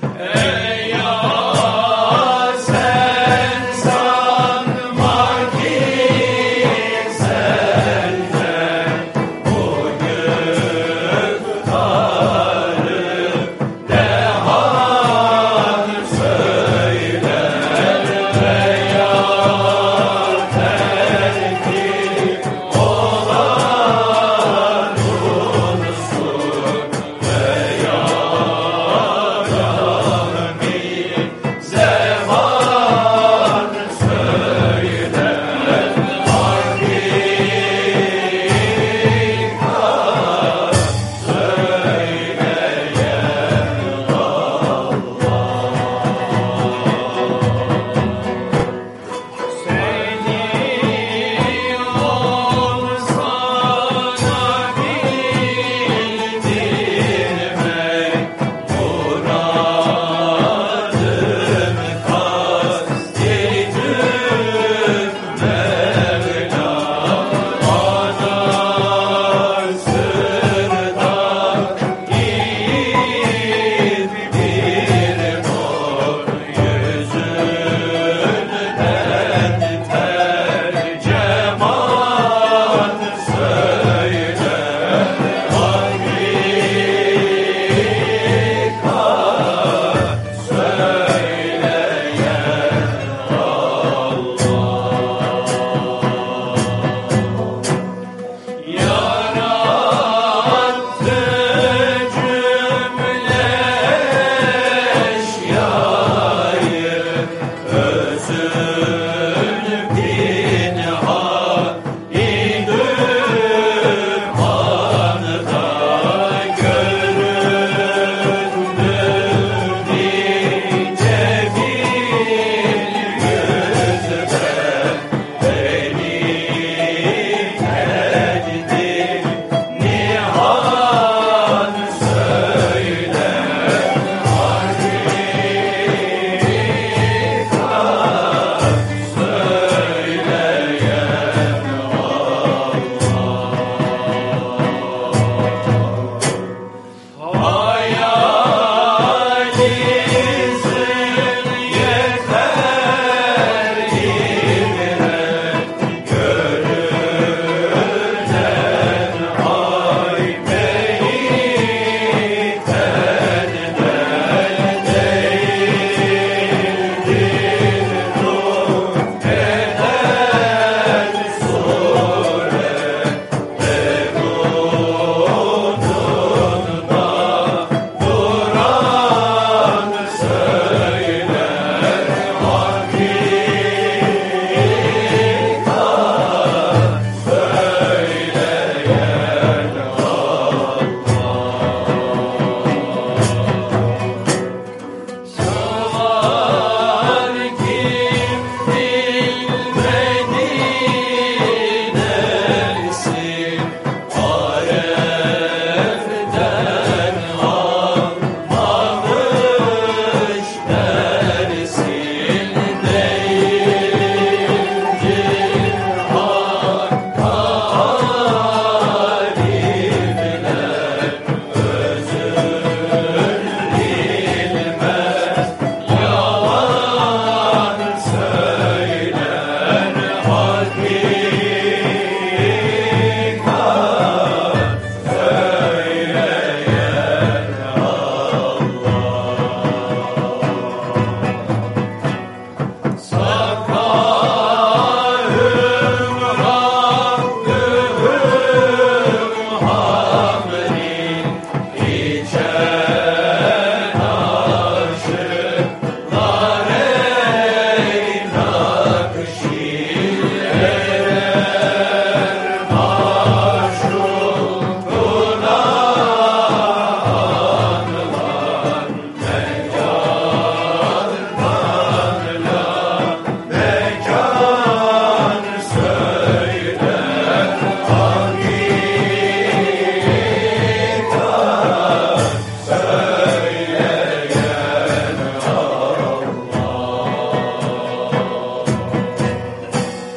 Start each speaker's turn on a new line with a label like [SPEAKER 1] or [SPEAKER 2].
[SPEAKER 1] Hey.